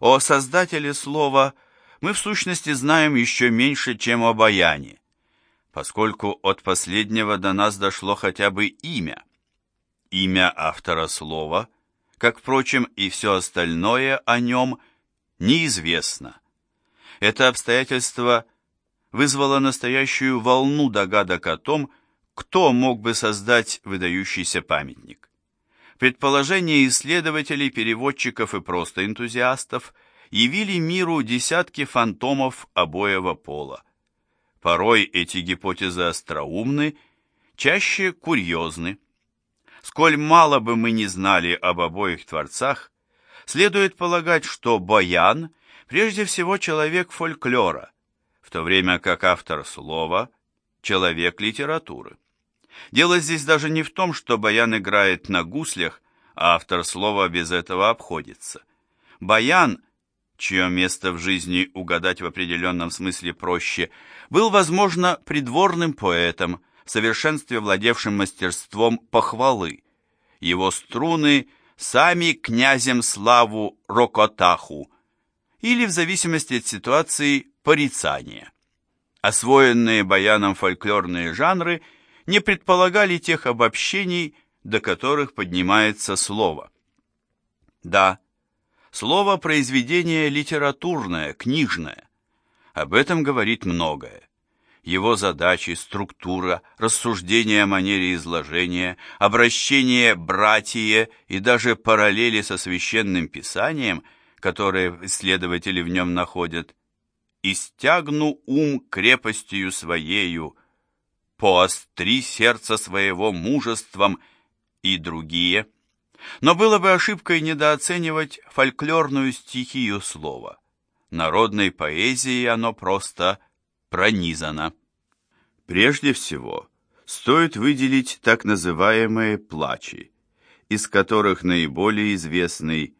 О создателе слова мы в сущности знаем еще меньше, чем о баяне, поскольку от последнего до нас дошло хотя бы имя. Имя автора слова, как, впрочем, и все остальное о нем, неизвестно. Это обстоятельство вызвало настоящую волну догадок о том, кто мог бы создать выдающийся памятник. Предположения исследователей, переводчиков и просто энтузиастов явили миру десятки фантомов обоего пола. Порой эти гипотезы остроумны, чаще курьезны. Сколь мало бы мы не знали об обоих творцах, следует полагать, что Баян прежде всего человек фольклора, в то время как автор слова – человек литературы. Дело здесь даже не в том, что Баян играет на гуслях, а автор слова без этого обходится. Баян, чье место в жизни угадать в определенном смысле проще, был, возможно, придворным поэтом, в совершенстве владевшим мастерством похвалы. Его струны сами князем славу Рокотаху, или, в зависимости от ситуации, порицания. Освоенные баяном фольклорные жанры – не предполагали тех обобщений, до которых поднимается слово. Да, слово – произведение литературное, книжное. Об этом говорит многое. Его задачи, структура, рассуждения о манере изложения, обращение братья и даже параллели со священным писанием, которые исследователи в нем находят, «Истягну ум крепостью своею, поостри сердце своего мужеством и другие. Но было бы ошибкой недооценивать фольклорную стихию слова. Народной поэзией оно просто пронизано. Прежде всего, стоит выделить так называемые плачи, из которых наиболее известный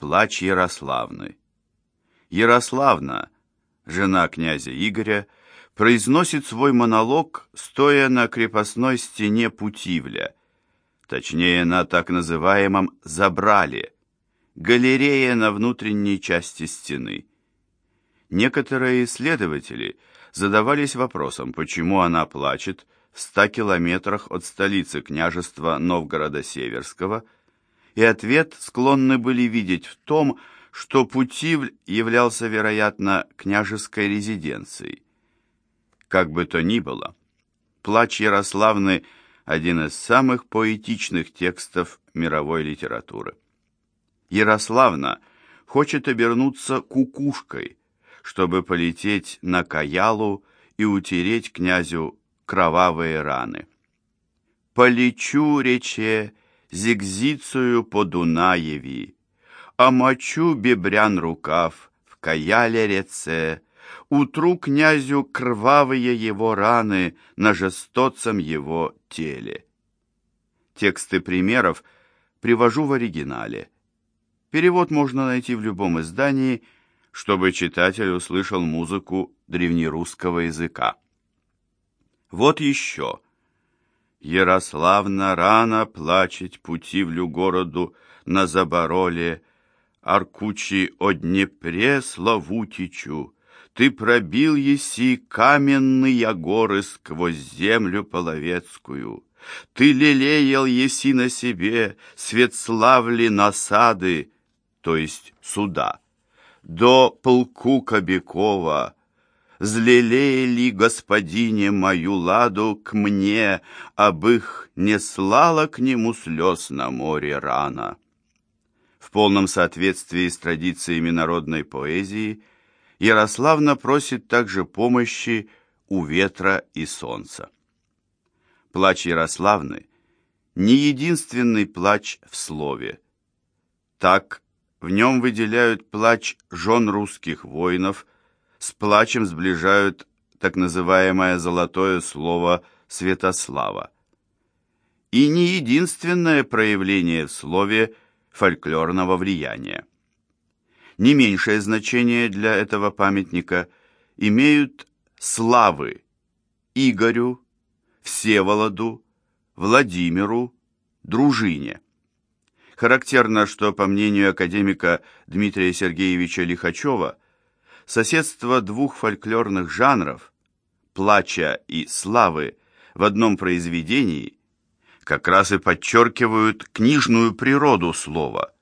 плач Ярославны. Ярославна, жена князя Игоря, произносит свой монолог, стоя на крепостной стене Путивля, точнее на так называемом «забрале», галерея на внутренней части стены. Некоторые исследователи задавались вопросом, почему она плачет в ста километрах от столицы княжества Новгорода-Северского, и ответ склонны были видеть в том, что Путивль являлся, вероятно, княжеской резиденцией. Как бы то ни было, «Плач Ярославны» – один из самых поэтичных текстов мировой литературы. Ярославна хочет обернуться кукушкой, чтобы полететь на Каялу и утереть князю кровавые раны. «Полечу, рече, зигзицию по Дунаеви, омочу бебрян рукав в Каяле реце, утру князю кровавые его раны на жестоцем его теле. Тексты примеров привожу в оригинале. Перевод можно найти в любом издании, чтобы читатель услышал музыку древнерусского языка. Вот еще. Ярославна рано плачет пути в городу на Забороле, Аркучи о Днепре славутичу, ты пробил еси каменные горы сквозь землю половецкую. Ты лелеял еси на себе свет славли насады, то есть суда. До полку Кобякова злелеяли господине мою ладу к мне, об их не слала к нему слез на море рано. В полном соответствии с традициями народной поэзии – Ярославна просит также помощи у ветра и солнца. Плач Ярославны не единственный плач в слове. Так, в нем выделяют плач жен русских воинов, с плачем сближают так называемое золотое слово Святослава. И не единственное проявление в слове фольклорного влияния не меньшее значение для этого памятника имеют славы Игорю, Всеволоду, Владимиру, Дружине. Характерно, что, по мнению академика Дмитрия Сергеевича Лихачева, соседство двух фольклорных жанров «плача» и «славы» в одном произведении как раз и подчеркивают книжную природу слова.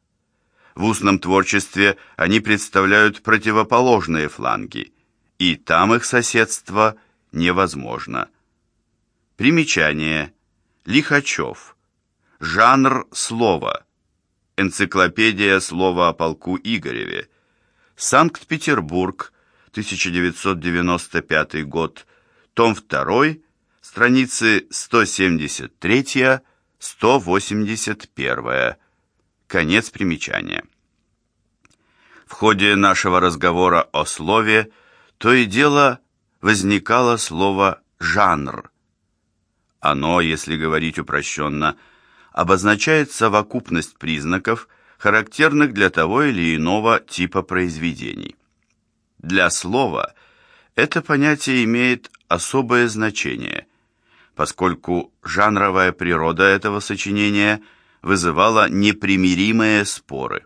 В устном творчестве они представляют противоположные фланги, и там их соседство невозможно. Примечание. Лихачев. Жанр слова. Энциклопедия слова о полку Игореве. Санкт-Петербург, 1995 год. Том 2, страницы 173-181. Конец примечания. В ходе нашего разговора о слове то и дело возникало слово «жанр». Оно, если говорить упрощенно, обозначает совокупность признаков, характерных для того или иного типа произведений. Для слова это понятие имеет особое значение, поскольку жанровая природа этого сочинения вызывала непримиримые споры.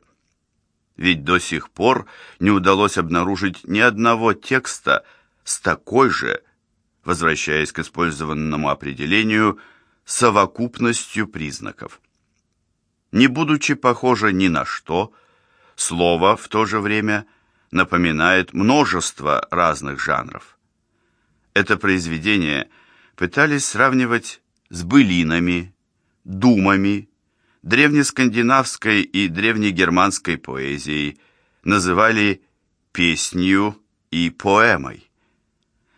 Ведь до сих пор не удалось обнаружить ни одного текста с такой же, возвращаясь к использованному определению, совокупностью признаков. Не будучи похоже ни на что, слово в то же время напоминает множество разных жанров. Это произведение пытались сравнивать с былинами, думами, древнескандинавской и древнегерманской поэзией, называли песнью и поэмой.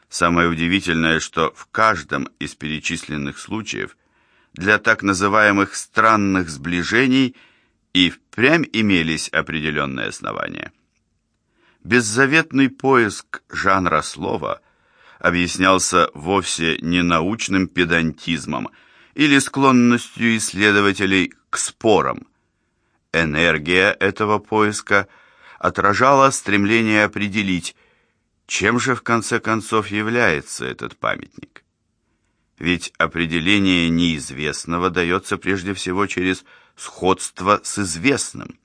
Самое удивительное, что в каждом из перечисленных случаев для так называемых странных сближений и впрямь имелись определенные основания. Беззаветный поиск жанра слова объяснялся вовсе не научным педантизмом или склонностью исследователей к спорам. Энергия этого поиска отражала стремление определить, чем же в конце концов является этот памятник? Ведь определение неизвестного дается прежде всего через сходство с известным.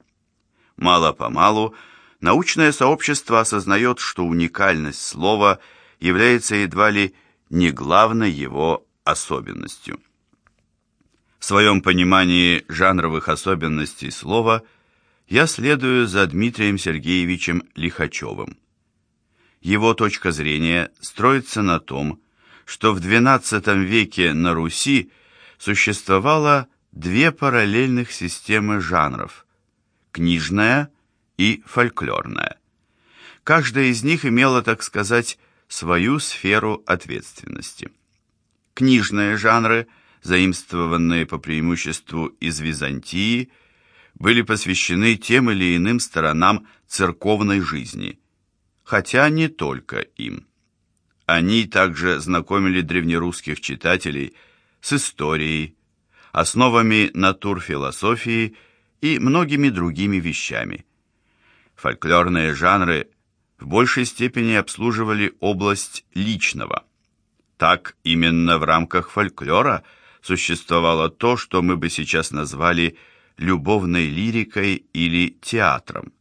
Мало-помалу научное сообщество осознает, что уникальность слова является едва ли не главной его особенностью. В своем понимании жанровых особенностей слова я следую за Дмитрием Сергеевичем Лихачевым. Его точка зрения строится на том, что в XII веке на Руси существовало две параллельных системы жанров – книжная и фольклорная. Каждая из них имела, так сказать, свою сферу ответственности. Книжные жанры, заимствованные по преимуществу из Византии, были посвящены тем или иным сторонам церковной жизни – хотя не только им. Они также знакомили древнерусских читателей с историей, основами натурфилософии и многими другими вещами. Фольклорные жанры в большей степени обслуживали область личного. Так именно в рамках фольклора существовало то, что мы бы сейчас назвали любовной лирикой или театром.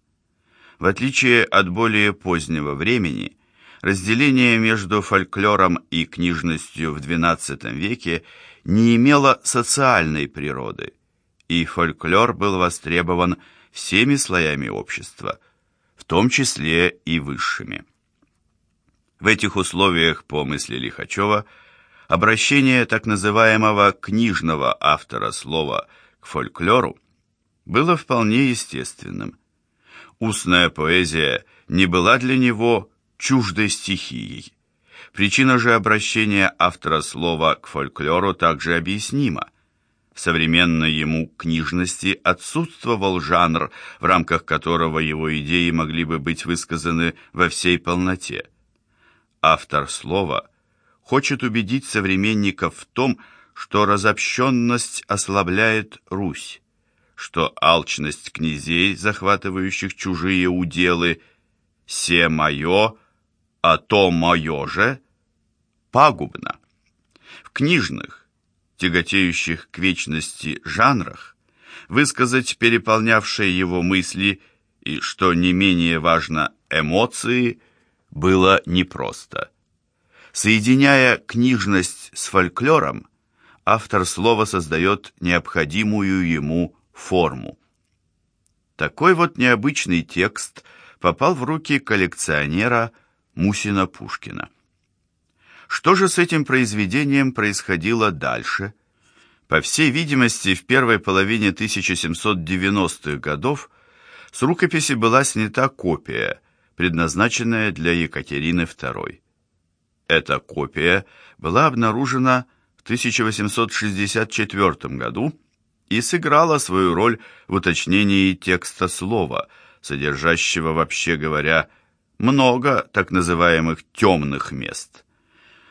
В отличие от более позднего времени, разделение между фольклором и книжностью в XII веке не имело социальной природы, и фольклор был востребован всеми слоями общества, в том числе и высшими. В этих условиях, по мысли Лихачева, обращение так называемого книжного автора слова к фольклору было вполне естественным, Устная поэзия не была для него чуждой стихией. Причина же обращения автора слова к фольклору также объяснима. В современной ему книжности отсутствовал жанр, в рамках которого его идеи могли бы быть высказаны во всей полноте. Автор слова хочет убедить современников в том, что разобщенность ослабляет Русь, что алчность князей, захватывающих чужие уделы, «се мое, а то мое же», пагубно. В книжных, тяготеющих к вечности жанрах, высказать переполнявшие его мысли и, что не менее важно, эмоции, было непросто. Соединяя книжность с фольклором, автор слова создает необходимую ему форму. Такой вот необычный текст попал в руки коллекционера Мусина Пушкина. Что же с этим произведением происходило дальше? По всей видимости, в первой половине 1790-х годов с рукописи была снята копия, предназначенная для Екатерины II. Эта копия была обнаружена в 1864 году и сыграла свою роль в уточнении текста слова, содержащего, вообще говоря, много так называемых темных мест.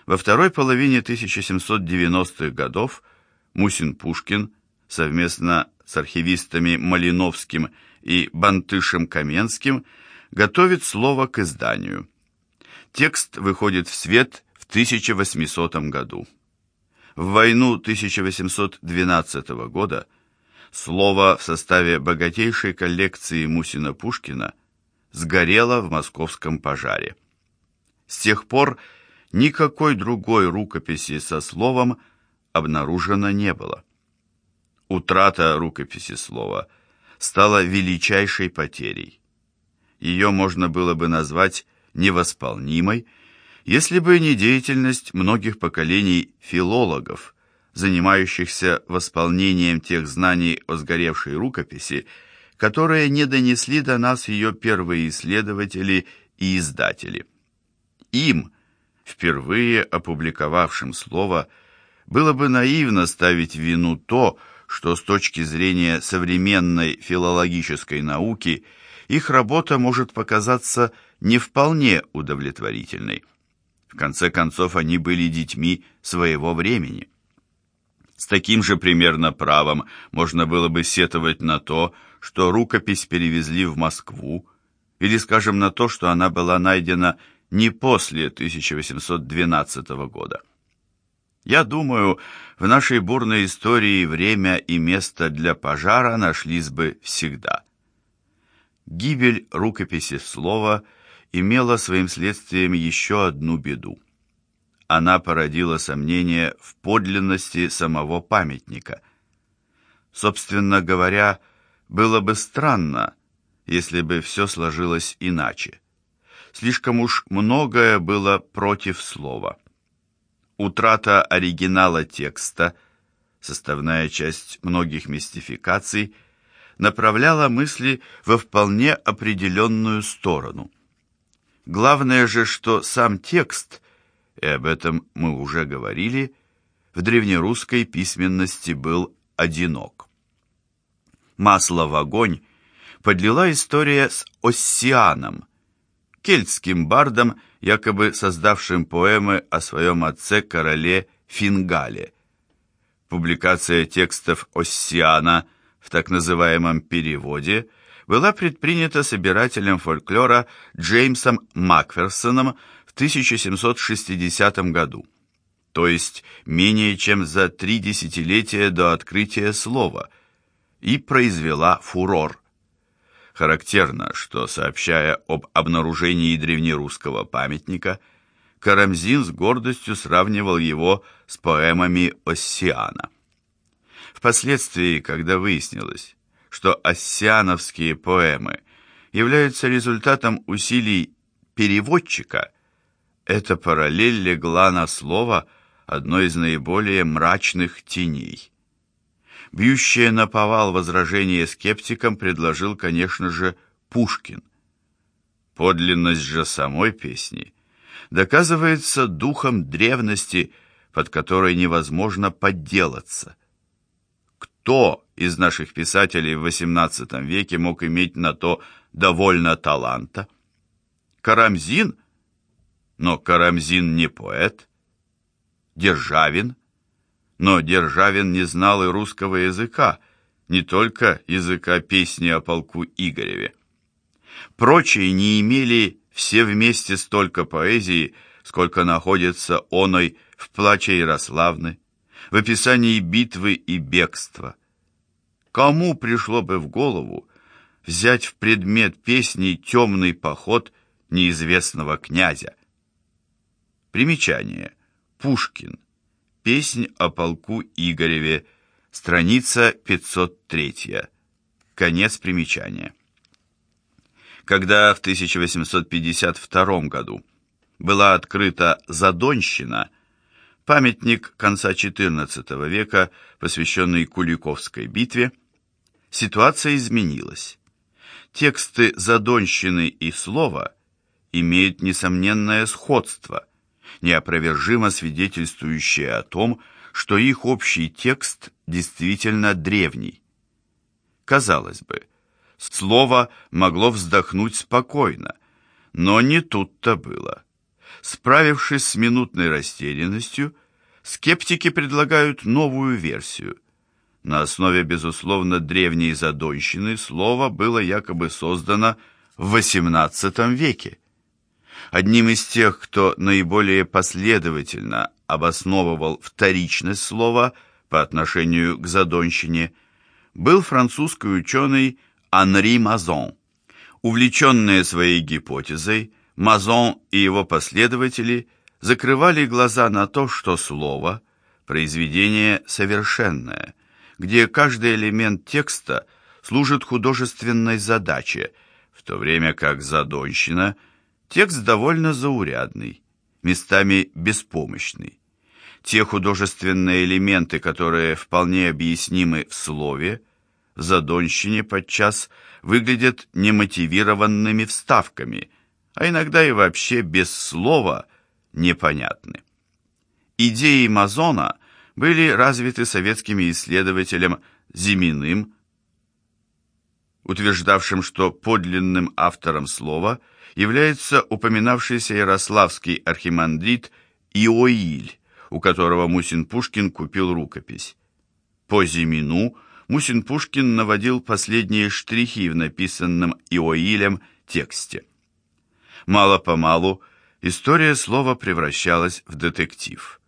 Во второй половине 1790-х годов Мусин-Пушкин совместно с архивистами Малиновским и Бантышем Каменским готовит слово к изданию. Текст выходит в свет в 1800 году. В войну 1812 года слово в составе богатейшей коллекции Мусина-Пушкина сгорело в московском пожаре. С тех пор никакой другой рукописи со словом обнаружено не было. Утрата рукописи слова стала величайшей потерей. Ее можно было бы назвать невосполнимой, если бы не деятельность многих поколений филологов, занимающихся восполнением тех знаний о сгоревшей рукописи, которые не донесли до нас ее первые исследователи и издатели. Им, впервые опубликовавшим слово, было бы наивно ставить вину то, что с точки зрения современной филологической науки их работа может показаться не вполне удовлетворительной. В конце концов, они были детьми своего времени. С таким же примерно правом можно было бы сетовать на то, что рукопись перевезли в Москву, или, скажем, на то, что она была найдена не после 1812 года. Я думаю, в нашей бурной истории время и место для пожара нашлись бы всегда. Гибель рукописи слова имела своим следствием еще одну беду. Она породила сомнения в подлинности самого памятника. Собственно говоря, было бы странно, если бы все сложилось иначе. Слишком уж многое было против слова. Утрата оригинала текста, составная часть многих мистификаций, направляла мысли во вполне определенную сторону. Главное же, что сам текст, и об этом мы уже говорили, в древнерусской письменности был одинок. Масло в огонь подлила история с Оссианом, кельтским бардом, якобы создавшим поэмы о своем отце-короле Фингале. Публикация текстов Оссиана в так называемом переводе была предпринята собирателем фольклора Джеймсом Макферсоном в 1760 году, то есть менее чем за три десятилетия до открытия слова, и произвела фурор. Характерно, что, сообщая об обнаружении древнерусского памятника, Карамзин с гордостью сравнивал его с поэмами Оссиана. Впоследствии, когда выяснилось, что оссиановские поэмы являются результатом усилий переводчика, эта параллель легла на слово одной из наиболее мрачных теней. Бьющее на повал возражение скептикам предложил, конечно же, Пушкин. Подлинность же самой песни доказывается духом древности, под которой невозможно подделаться. Кто из наших писателей в XVIII веке мог иметь на то довольно таланта? Карамзин? Но Карамзин не поэт. Державин? но Державин не знал и русского языка, не только языка песни о полку Игореве. Прочие не имели все вместе столько поэзии, сколько находится оной в плаче Ярославны, в описании битвы и бегства. Кому пришло бы в голову взять в предмет песни темный поход неизвестного князя? Примечание. Пушкин. Песнь о полку Игореве. Страница 503. Конец примечания. Когда в 1852 году была открыта Задонщина, памятник конца XIV века, посвященный Куликовской битве, ситуация изменилась. Тексты Задонщины и слова имеют несомненное сходство, неопровержимо свидетельствующее о том, что их общий текст действительно древний. Казалось бы, слово могло вздохнуть спокойно, но не тут-то было. Справившись с минутной растерянностью, скептики предлагают новую версию. На основе, безусловно, древней задонщины слово было якобы создано в XVIII веке. Одним из тех, кто наиболее последовательно обосновывал вторичность слова по отношению к задонщине, был французский ученый Анри Мазон. Увлеченные своей гипотезой, Мазон и его последователи закрывали глаза на то, что слово – произведение совершенное, где каждый элемент текста служит художественной задаче, в то время как задонщина – текст довольно заурядный, местами беспомощный. Те художественные элементы, которые вполне объяснимы в слове, в задонщине подчас выглядят немотивированными вставками – а иногда и вообще без слова непонятны. Идеи Мазона были развиты советским исследователем Зиминым, утверждавшим, что подлинным автором слова является упоминавшийся ярославский архимандрит Иоиль, у которого Мусин-Пушкин купил рукопись. По Зимину Мусин-Пушкин наводил последние штрихи в написанном Иоилем тексте. Мало-помалу история слова превращалась в детектив.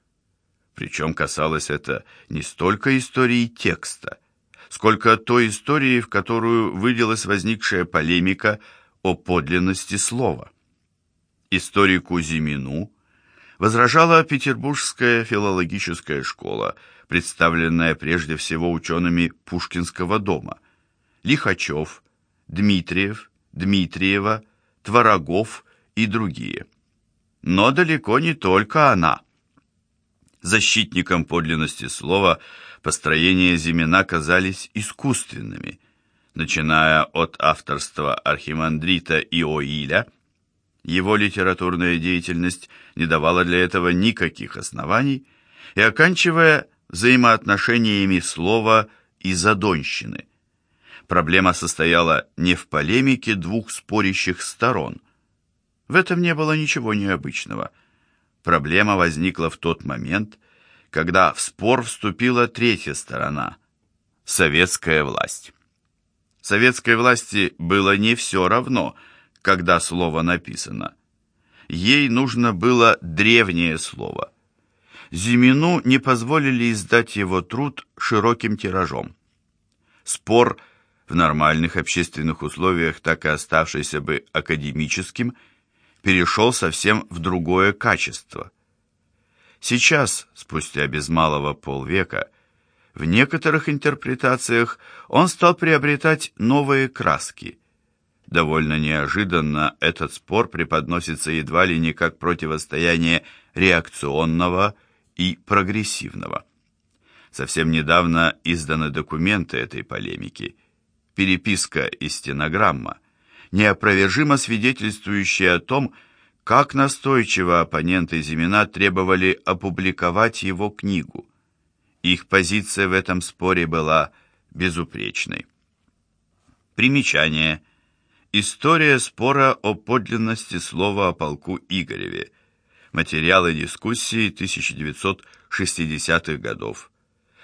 Причем касалось это не столько истории текста, сколько той истории, в которую вылилась возникшая полемика о подлинности слова. Историку Зимину возражала Петербургская филологическая школа, представленная прежде всего учеными Пушкинского дома. Лихачев, Дмитриев, Дмитриева, Творогов и другие. Но далеко не только она. Защитникам подлинности слова построения Зимина казались искусственными, начиная от авторства архимандрита Иоиля, его литературная деятельность не давала для этого никаких оснований, и оканчивая взаимоотношениями слова и задонщины. Проблема состояла не в полемике двух спорящих сторон – в этом не было ничего необычного. Проблема возникла в тот момент, когда в спор вступила третья сторона – советская власть. Советской власти было не все равно, когда слово написано. Ей нужно было древнее слово. Зимину не позволили издать его труд широким тиражом. Спор в нормальных общественных условиях, так и оставшийся бы академическим – перешел совсем в другое качество. Сейчас, спустя без малого полвека, в некоторых интерпретациях он стал приобретать новые краски. Довольно неожиданно этот спор преподносится едва ли не как противостояние реакционного и прогрессивного. Совсем недавно изданы документы этой полемики, переписка и стенограмма, неопровержимо свидетельствующие о том, как настойчиво оппоненты Зимина требовали опубликовать его книгу. Их позиция в этом споре была безупречной. Примечание. История спора о подлинности слова о полку Игореве. Материалы дискуссии 1960-х годов.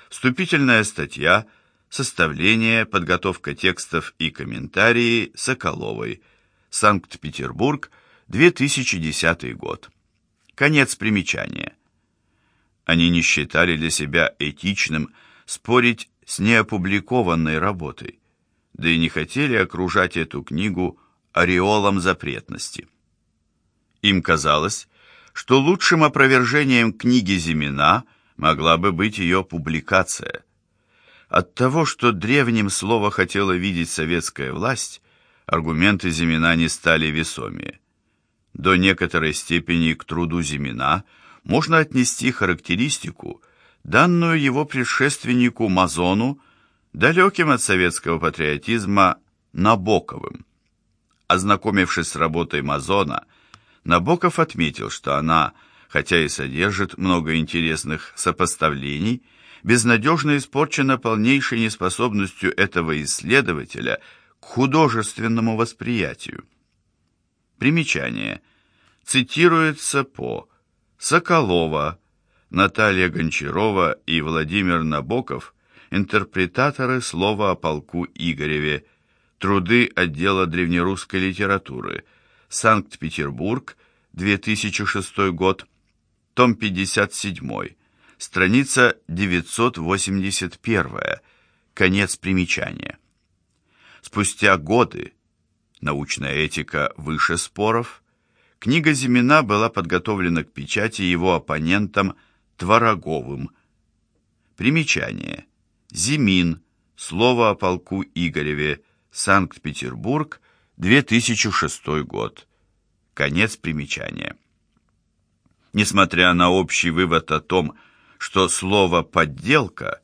Вступительная статья – Составление, подготовка текстов и комментарии Соколовой. Санкт-Петербург, 2010 год. Конец примечания. Они не считали для себя этичным спорить с неопубликованной работой, да и не хотели окружать эту книгу ореолом запретности. Им казалось, что лучшим опровержением книги Зимина могла бы быть ее публикация. От того, что древним слово хотела видеть советская власть, аргументы Зимина не стали весомее. До некоторой степени к труду Зимина можно отнести характеристику, данную его предшественнику Мазону, далеким от советского патриотизма Набоковым. Ознакомившись с работой Мазона, Набоков отметил, что она, хотя и содержит много интересных сопоставлений, безнадежно испорчена полнейшей неспособностью этого исследователя к художественному восприятию. Примечание. Цитируется по Соколова, Наталья Гончарова и Владимир Набоков, интерпретаторы слова о полку Игореве, труды отдела древнерусской литературы, Санкт-Петербург, 2006 год, том 57, страница 981, конец примечания. Спустя годы, научная этика выше споров, книга Зимина была подготовлена к печати его оппонентом Твороговым. Примечание. Зимин. Слово о полку Игореве. Санкт-Петербург. 2006 год. Конец примечания. Несмотря на общий вывод о том, что слово «подделка»,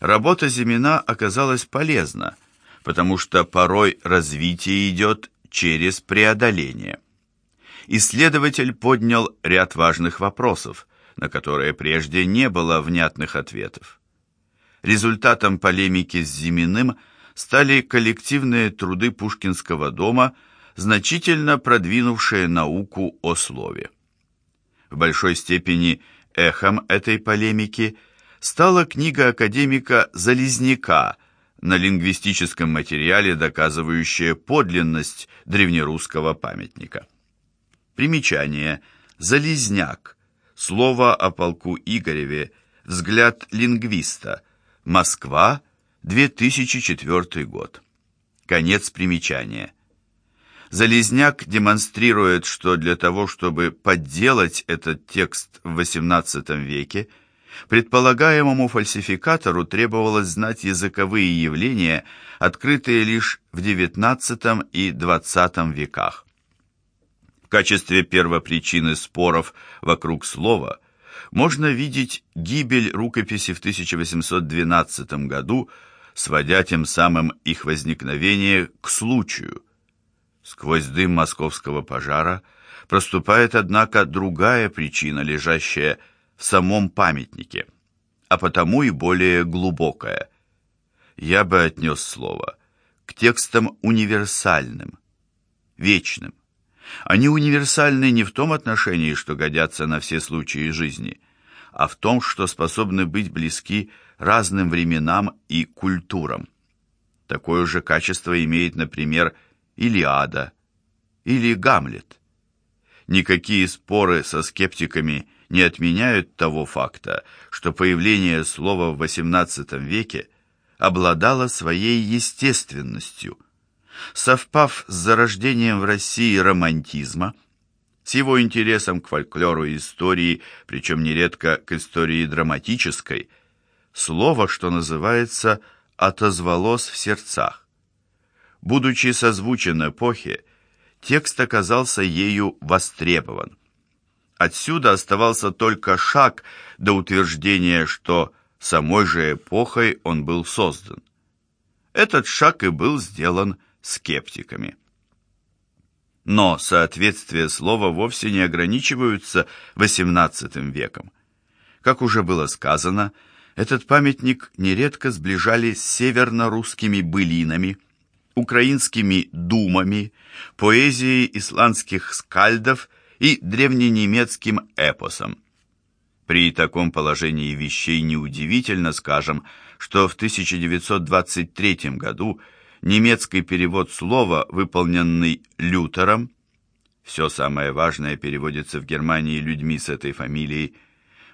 работа Зимина оказалась полезна, потому что порой развитие идет через преодоление. Исследователь поднял ряд важных вопросов, на которые прежде не было внятных ответов. Результатом полемики с Зиминым стали коллективные труды Пушкинского дома, значительно продвинувшие науку о слове. В большой степени эхом этой полемики стала книга академика Залезняка на лингвистическом материале, доказывающая подлинность древнерусского памятника. Примечание. Залезняк. Слово о полку Игореве. Взгляд лингвиста. Москва, 2004 год. Конец примечания. Залезняк демонстрирует, что для того, чтобы подделать этот текст в XVIII веке, предполагаемому фальсификатору требовалось знать языковые явления, открытые лишь в XIX и XX веках качестве первопричины споров вокруг слова можно видеть гибель рукописи в 1812 году, сводя тем самым их возникновение к случаю. Сквозь дым московского пожара проступает, однако, другая причина, лежащая в самом памятнике, а потому и более глубокая. Я бы отнес слово к текстам универсальным, вечным. Они универсальны не в том отношении, что годятся на все случаи жизни, а в том, что способны быть близки разным временам и культурам. Такое же качество имеет, например, Илиада или Гамлет. Никакие споры со скептиками не отменяют того факта, что появление слова в XVIII веке обладало своей естественностью – совпав с зарождением в России романтизма, с его интересом к фольклору и истории, причем нередко к истории драматической, слово, что называется, отозвалось в сердцах. Будучи созвучен эпохе, текст оказался ею востребован. Отсюда оставался только шаг до утверждения, что самой же эпохой он был создан. Этот шаг и был сделан скептиками. Но соответствие слова вовсе не ограничиваются XVIII веком. Как уже было сказано, этот памятник нередко сближали с северно-русскими былинами, украинскими думами, поэзией исландских скальдов и древненемецким эпосом. При таком положении вещей неудивительно, скажем, что в 1923 году немецкий перевод слова, выполненный Лютером, все самое важное переводится в Германии людьми с этой фамилией,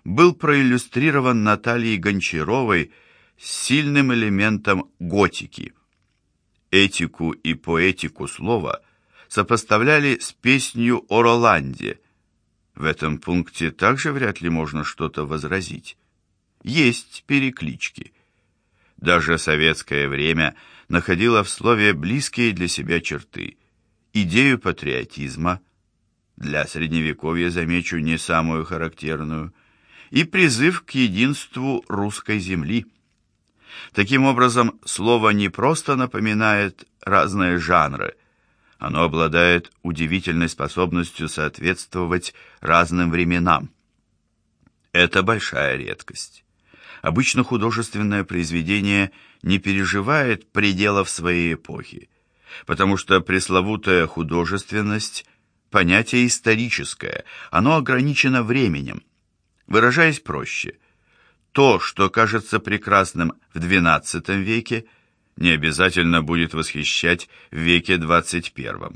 был проиллюстрирован Натальей Гончаровой с сильным элементом готики. Этику и поэтику слова сопоставляли с песнью о Роланде. В этом пункте также вряд ли можно что-то возразить. Есть переклички. Даже советское время находило в слове близкие для себя черты. Идею патриотизма, для средневековья, замечу, не самую характерную, и призыв к единству русской земли. Таким образом, слово не просто напоминает разные жанры, оно обладает удивительной способностью соответствовать разным временам. Это большая редкость. Обычно художественное произведение не переживает пределов своей эпохи, потому что пресловутая художественность – понятие историческое, оно ограничено временем. Выражаясь проще, то, что кажется прекрасным в XII веке, не обязательно будет восхищать в веке XXI.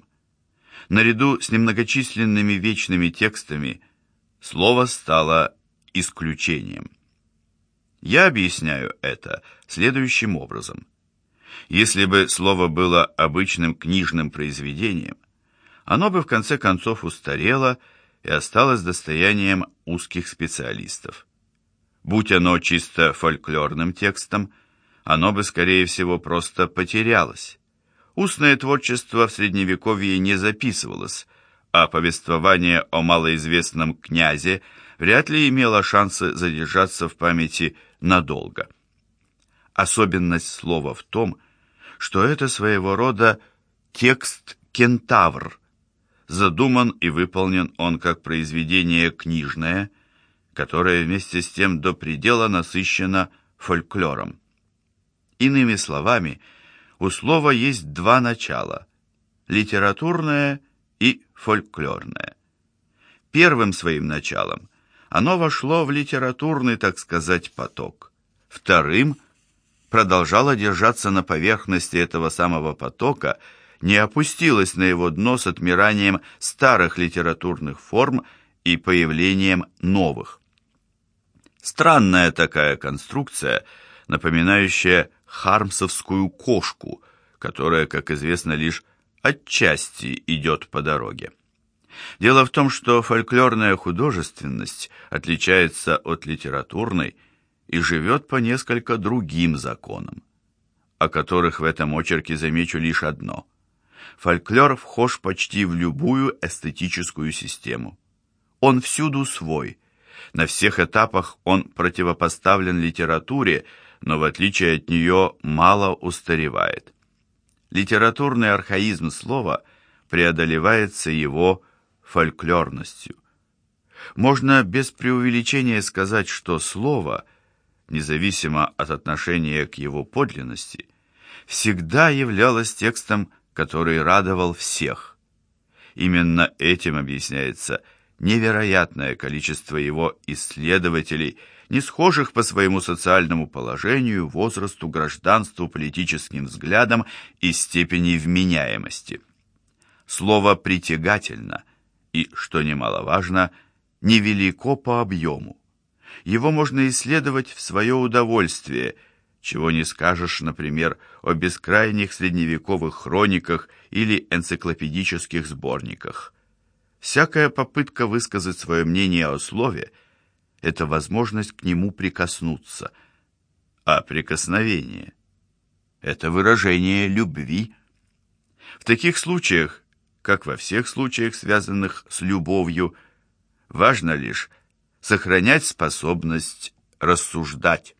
Наряду с немногочисленными вечными текстами слово стало исключением. Я объясняю это следующим образом. Если бы слово было обычным книжным произведением, оно бы в конце концов устарело и осталось достоянием узких специалистов. Будь оно чисто фольклорным текстом, оно бы, скорее всего, просто потерялось. Устное творчество в Средневековье не записывалось, а повествование о малоизвестном князе вряд ли имело шансы задержаться в памяти надолго. Особенность слова в том, что это своего рода текст-кентавр. Задуман и выполнен он как произведение книжное, которое вместе с тем до предела насыщено фольклором. Иными словами, у слова есть два начала – литературное и фольклорное. Первым своим началом оно вошло в литературный, так сказать, поток. Вторым продолжало держаться на поверхности этого самого потока, не опустилось на его дно с отмиранием старых литературных форм и появлением новых. Странная такая конструкция, напоминающая хармсовскую кошку, которая, как известно, лишь отчасти идет по дороге. Дело в том, что фольклорная художественность отличается от литературной и живет по несколько другим законам, о которых в этом очерке замечу лишь одно. Фольклор вхож почти в любую эстетическую систему. Он всюду свой. На всех этапах он противопоставлен литературе, но в отличие от нее мало устаревает. Литературный архаизм слова преодолевается его фольклорностью. Можно без преувеличения сказать, что слово, независимо от отношения к его подлинности, всегда являлось текстом, который радовал всех. Именно этим объясняется невероятное количество его исследователей, не схожих по своему социальному положению, возрасту, гражданству, политическим взглядам и степени вменяемости. Слово «притягательно» и, что немаловажно, невелико по объему. Его можно исследовать в свое удовольствие, чего не скажешь, например, о бескрайних средневековых хрониках или энциклопедических сборниках. Всякая попытка высказать свое мнение о слове – это возможность к нему прикоснуться, а прикосновение – это выражение любви. В таких случаях как во всех случаях, связанных с любовью, важно лишь сохранять способность рассуждать.